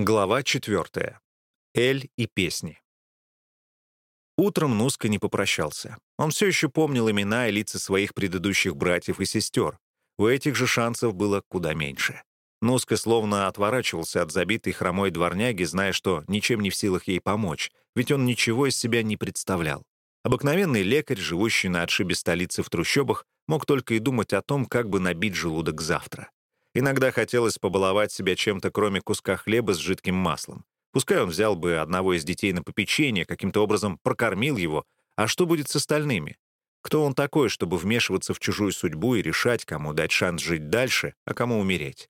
Глава 4. Эль и песни. Утром Нуска не попрощался. Он все еще помнил имена и лица своих предыдущих братьев и сестер. У этих же шансов было куда меньше. Нуска словно отворачивался от забитой хромой дворняги, зная, что ничем не в силах ей помочь, ведь он ничего из себя не представлял. Обыкновенный лекарь, живущий на отшибе столицы в трущобах, мог только и думать о том, как бы набить желудок завтра. Иногда хотелось побаловать себя чем-то, кроме куска хлеба с жидким маслом. Пускай он взял бы одного из детей на попечение, каким-то образом прокормил его, а что будет с остальными? Кто он такой, чтобы вмешиваться в чужую судьбу и решать, кому дать шанс жить дальше, а кому умереть?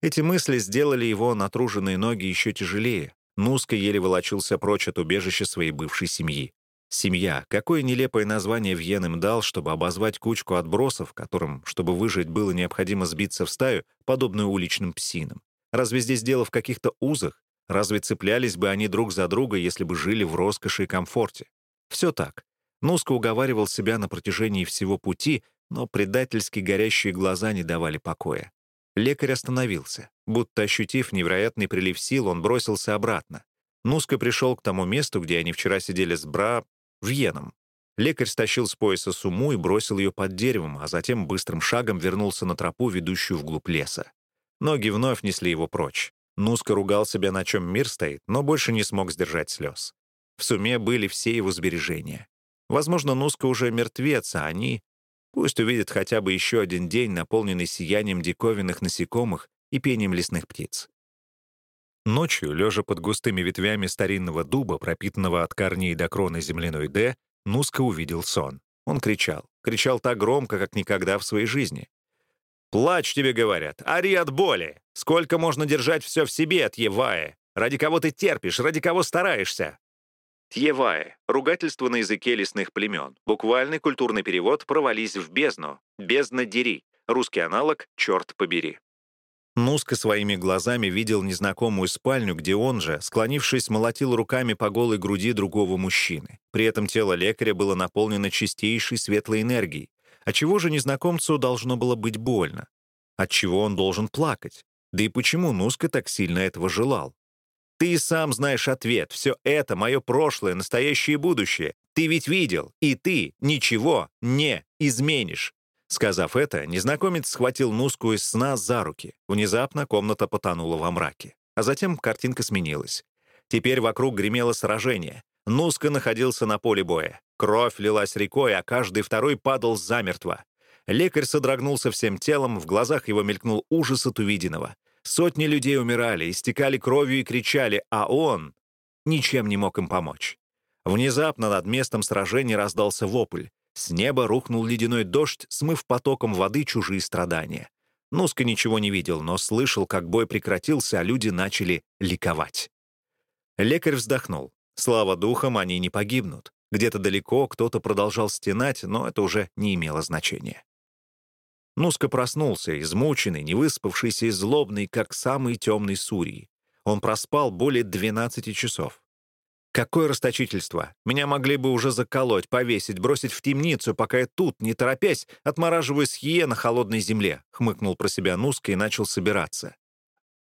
Эти мысли сделали его натруженные ноги еще тяжелее. Нуска еле волочился прочь от убежища своей бывшей семьи. Семья. Какое нелепое название Вьен им дал, чтобы обозвать кучку отбросов, которым, чтобы выжить, было необходимо сбиться в стаю, подобную уличным псинам. Разве здесь дело в каких-то узах? Разве цеплялись бы они друг за друга, если бы жили в роскоши и комфорте? Все так. Нуско уговаривал себя на протяжении всего пути, но предательски горящие глаза не давали покоя. Лекарь остановился. Будто ощутив невероятный прилив сил, он бросился обратно. Нуско пришел к тому месту, где они вчера сидели с Бра, Вьеном. Лекарь стащил с пояса сумму и бросил ее под деревом, а затем быстрым шагом вернулся на тропу, ведущую вглубь леса. Ноги вновь несли его прочь. Нуска ругал себя, на чем мир стоит, но больше не смог сдержать слез. В суме были все его сбережения. Возможно, Нуска уже мертвец, а они... Пусть увидят хотя бы еще один день, наполненный сиянием диковинных насекомых и пением лесных птиц. Ночью, лежа под густыми ветвями старинного дуба, пропитанного от корней до кроны земляной «Д», Нуска увидел сон. Он кричал. Кричал так громко, как никогда в своей жизни. «Плачь, тебе говорят! Ори от боли! Сколько можно держать все в себе, Тьевае? Ради кого ты терпишь, ради кого стараешься?» Тьевае — ругательство на языке лесных племен. Буквальный культурный перевод «провались в бездну». «Бездна дери». Русский аналог «черт побери». Нуска своими глазами видел незнакомую спальню, где он же, склонившись, молотил руками по голой груди другого мужчины. При этом тело лекаря было наполнено чистейшей светлой энергией. Отчего же незнакомцу должно было быть больно? Отчего он должен плакать? Да и почему Нуска так сильно этого желал? Ты и сам знаешь ответ. Все это — мое прошлое, настоящее и будущее. Ты ведь видел, и ты ничего не изменишь. Сказав это, незнакомец схватил Нуску из сна за руки. Внезапно комната потонула во мраке. А затем картинка сменилась. Теперь вокруг гремело сражение. Нуска находился на поле боя. Кровь лилась рекой, а каждый второй падал замертво. Лекарь содрогнулся всем телом, в глазах его мелькнул ужас от увиденного. Сотни людей умирали, истекали кровью и кричали, а он ничем не мог им помочь. Внезапно над местом сражения раздался вопль. С неба рухнул ледяной дождь, смыв потоком воды чужие страдания. Нуска ничего не видел, но слышал, как бой прекратился, а люди начали ликовать. Лекарь вздохнул. Слава духам, они не погибнут. Где-то далеко кто-то продолжал стенать, но это уже не имело значения. Нуска проснулся, измученный, невыспавшийся и злобный, как самый темный Сурий. Он проспал более 12 часов. Какое расточительство! Меня могли бы уже заколоть, повесить, бросить в темницу, пока я тут, не торопясь, отмораживаю схие на холодной земле», — хмыкнул про себя Нуска и начал собираться.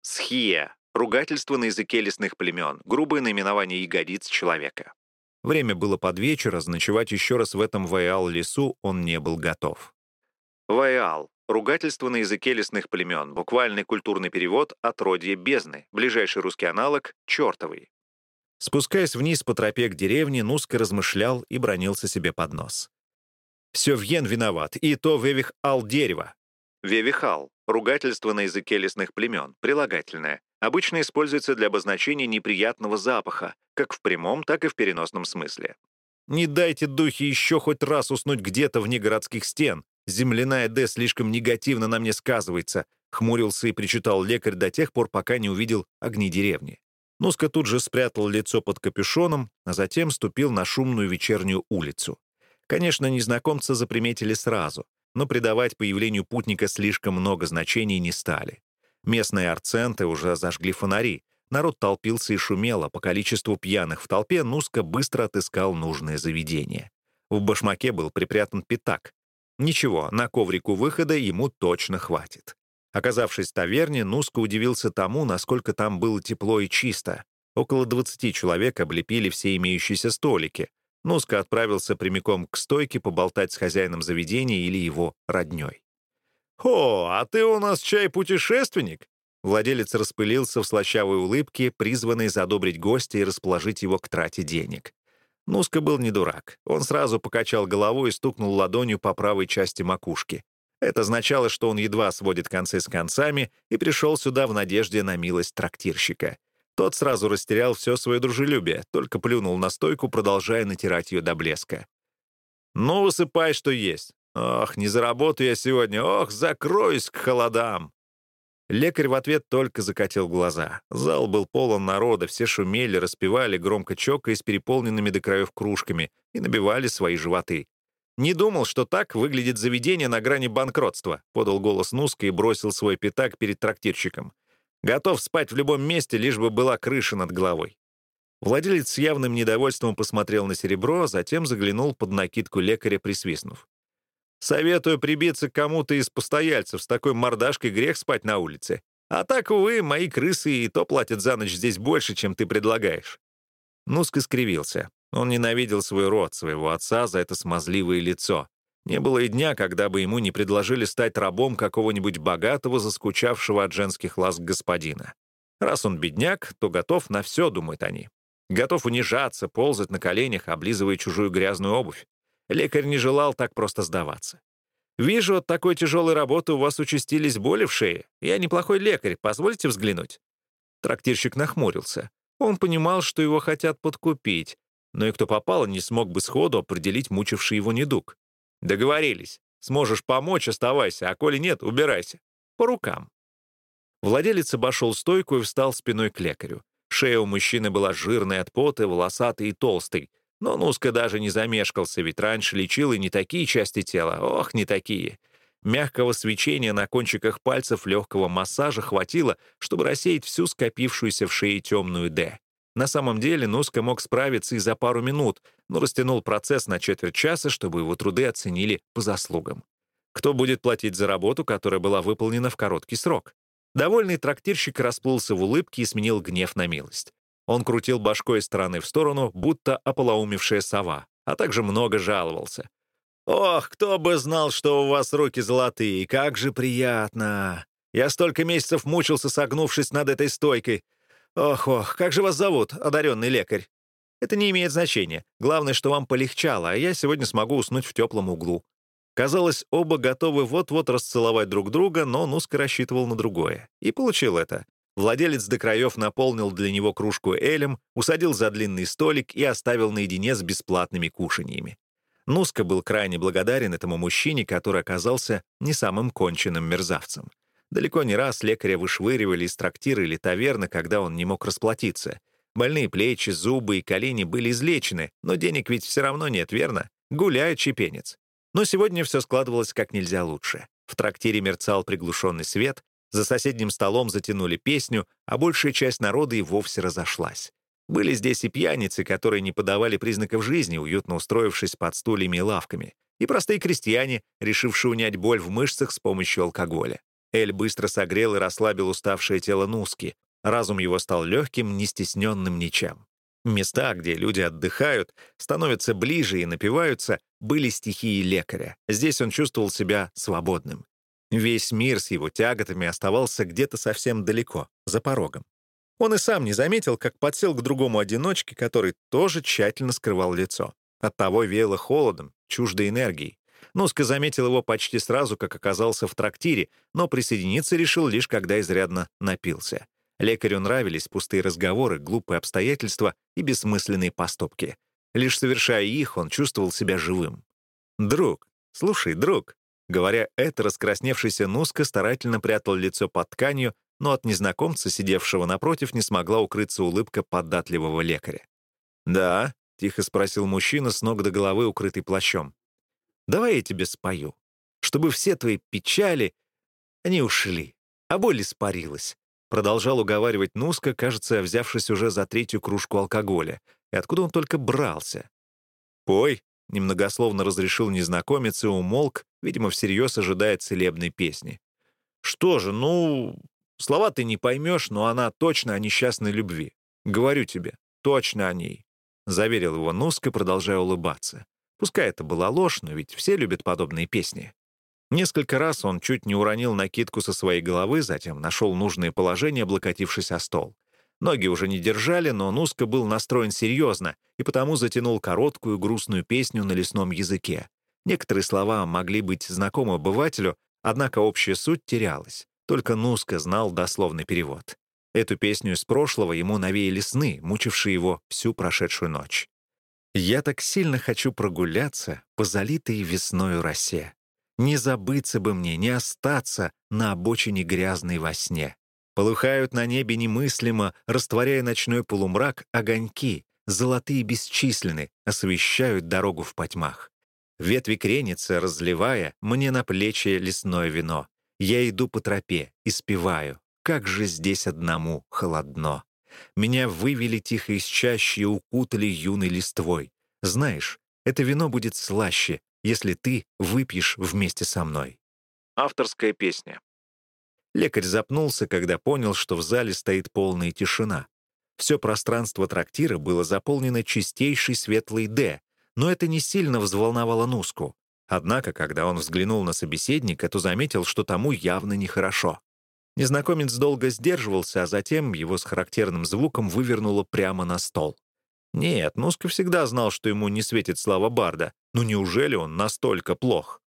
Схия — ругательство на языке лесных племен, грубое наименование ягодиц человека. Время было под вечер, а ночевать еще раз в этом Вайал-лесу он не был готов. Вайал — ругательство на языке лесных племен, буквальный культурный перевод «отродье бездны», ближайший русский аналог — «чертовый». Спускаясь вниз по тропе к деревне, Нуска размышлял и бронился себе под нос. «Все Вьен виноват, и то Вевих-ал дерево». Вевихал — ругательство на языке лесных племен, прилагательное. Обычно используется для обозначения неприятного запаха, как в прямом, так и в переносном смысле. «Не дайте духе еще хоть раз уснуть где-то вне городских стен. Земляная Д слишком негативно на мне сказывается», — хмурился и причитал лекарь до тех пор, пока не увидел огни деревни. Нуска тут же спрятал лицо под капюшоном, а затем ступил на шумную вечернюю улицу. Конечно, незнакомца заприметили сразу, но придавать появлению путника слишком много значений не стали. Местные арценты уже зажгли фонари, народ толпился и шумело, по количеству пьяных в толпе Нуска быстро отыскал нужное заведение. В башмаке был припрятан пятак. Ничего, на коврику выхода ему точно хватит. Оказавшись в таверне, Нуска удивился тому, насколько там было тепло и чисто. Около 20 человек облепили все имеющиеся столики. Нуска отправился прямиком к стойке поболтать с хозяином заведения или его роднёй. «О, а ты у нас чай-путешественник?» Владелец распылился в слащавой улыбке, призванной задобрить гостя и расположить его к трате денег. Нуска был не дурак. Он сразу покачал головой и стукнул ладонью по правой части макушки. Это означало, что он едва сводит концы с концами и пришел сюда в надежде на милость трактирщика. Тот сразу растерял все свое дружелюбие, только плюнул на стойку, продолжая натирать ее до блеска. «Ну, высыпай, что есть. Ох, не заработаю я сегодня. Ох, закроюсь к холодам!» Лекарь в ответ только закатил глаза. Зал был полон народа, все шумели, распевали, громко чокаясь переполненными до краев кружками и набивали свои животы. «Не думал, что так выглядит заведение на грани банкротства», — подал голос Нуска и бросил свой пятак перед трактирщиком. «Готов спать в любом месте, лишь бы была крыша над головой». Владелец с явным недовольством посмотрел на серебро, а затем заглянул под накидку лекаря, присвистнув. Советую прибиться к кому-то из постояльцев. С такой мордашкой грех спать на улице. А так, увы, мои крысы и то платят за ночь здесь больше, чем ты предлагаешь». Нуск искривился. Он ненавидел свой род, своего отца за это смазливое лицо. Не было и дня, когда бы ему не предложили стать рабом какого-нибудь богатого, заскучавшего от женских ласк господина. Раз он бедняк, то готов на все, думают они. Готов унижаться, ползать на коленях, облизывая чужую грязную обувь. Лекарь не желал так просто сдаваться. «Вижу, от такой тяжелой работы у вас участились боли в шее. Я неплохой лекарь, позвольте взглянуть?» Трактирщик нахмурился. Он понимал, что его хотят подкупить, но и кто попало, не смог бы сходу определить мучивший его недуг. «Договорились. Сможешь помочь — оставайся, а коли нет, убирайся. По рукам». Владелец обошел стойку и встал спиной к лекарю. Шея у мужчины была жирной от пота, волосатой и толстой. Но Нуска даже не замешкался, ведь раньше лечил и не такие части тела, ох, не такие. Мягкого свечения на кончиках пальцев легкого массажа хватило, чтобы рассеять всю скопившуюся в шее темную «Д». На самом деле Нуска мог справиться и за пару минут, но растянул процесс на четверть часа, чтобы его труды оценили по заслугам. Кто будет платить за работу, которая была выполнена в короткий срок? Довольный трактирщик расплылся в улыбке и сменил гнев на милость. Он крутил башкой из стороны в сторону, будто ополоумевшая сова, а также много жаловался. «Ох, кто бы знал, что у вас руки золотые, как же приятно! Я столько месяцев мучился, согнувшись над этой стойкой. Ох-ох, как же вас зовут, одаренный лекарь?» «Это не имеет значения. Главное, что вам полегчало, а я сегодня смогу уснуть в теплом углу». Казалось, оба готовы вот-вот расцеловать друг друга, но Нуска рассчитывал на другое. И получил это. Владелец до краев наполнил для него кружку элем, усадил за длинный столик и оставил наедине с бесплатными кушаньями. Нуска был крайне благодарен этому мужчине, который оказался не самым конченным мерзавцем. Далеко не раз лекаря вышвыривали из трактира или таверны, когда он не мог расплатиться. Больные плечи, зубы и колени были излечены, но денег ведь все равно нет, верно? Гуляет чепенец. Но сегодня все складывалось как нельзя лучше. В трактире мерцал приглушенный свет, за соседним столом затянули песню, а большая часть народа и вовсе разошлась. Были здесь и пьяницы, которые не подавали признаков жизни, уютно устроившись под стульями и лавками, и простые крестьяне, решившие унять боль в мышцах с помощью алкоголя. Эль быстро согрел и расслабил уставшее тело Нуски. Разум его стал легким, не стесненным ничем. Места, где люди отдыхают, становятся ближе и напиваются, были стихии лекаря. Здесь он чувствовал себя свободным. Весь мир с его тяготами оставался где-то совсем далеко, за порогом. Он и сам не заметил, как подсел к другому одиночке, который тоже тщательно скрывал лицо. Оттого веяло холодом, чуждой энергией. Нуска заметил его почти сразу, как оказался в трактире, но присоединиться решил лишь когда изрядно напился. Лекарю нравились пустые разговоры, глупые обстоятельства и бессмысленные поступки. Лишь совершая их, он чувствовал себя живым. «Друг, слушай, друг», Говоря это, раскрасневшийся Нуска старательно прятал лицо под тканью, но от незнакомца, сидевшего напротив, не смогла укрыться улыбка податливого лекаря. «Да?» — тихо спросил мужчина с ног до головы, укрытый плащом. «Давай я тебе спою, чтобы все твои печали, они ушли, а боль испарилась», — продолжал уговаривать Нуска, кажется, взявшись уже за третью кружку алкоголя. И откуда он только брался? «Пой», Немногословно разрешил незнакомец и умолк, видимо, всерьез ожидая целебной песни. «Что же, ну, слова ты не поймешь, но она точно о несчастной любви. Говорю тебе, точно о ней», — заверил его Нуска, продолжая улыбаться. Пускай это была ложь, но ведь все любят подобные песни. Несколько раз он чуть не уронил накидку со своей головы, затем нашел нужное положение, облокотившись о стол. Ноги уже не держали, но Нуска был настроен серьезно и потому затянул короткую грустную песню на лесном языке. Некоторые слова могли быть знакомы обывателю, однако общая суть терялась. Только Нуска знал дословный перевод. Эту песню из прошлого ему навеяли сны, мучившие его всю прошедшую ночь. Я так сильно хочу прогуляться по залитой весною росе. Не забыться бы мне, не остаться на обочине грязной во сне. Полыхают на небе немыслимо, растворяя ночной полумрак, огоньки, золотые бесчисленны, освещают дорогу в потьмах. Ветви кренятся, разливая мне на плечи лесное вино. Я иду по тропе и спеваю, как же здесь одному холодно. Меня вывели тихо из чащи и укутали юной листвой. Знаешь, это вино будет слаще, если ты выпьешь вместе со мной. Авторская песня. Лекарь запнулся, когда понял, что в зале стоит полная тишина. Все пространство трактира было заполнено чистейшей светлой «Д», но это не сильно взволновало Нуску. Однако, когда он взглянул на собеседника, то заметил, что тому явно нехорошо. Незнакомец долго сдерживался, а затем его с характерным звуком вывернуло прямо на стол. Нет, Нуска всегда знал, что ему не светит слава Барда. Ну неужели он настолько плох?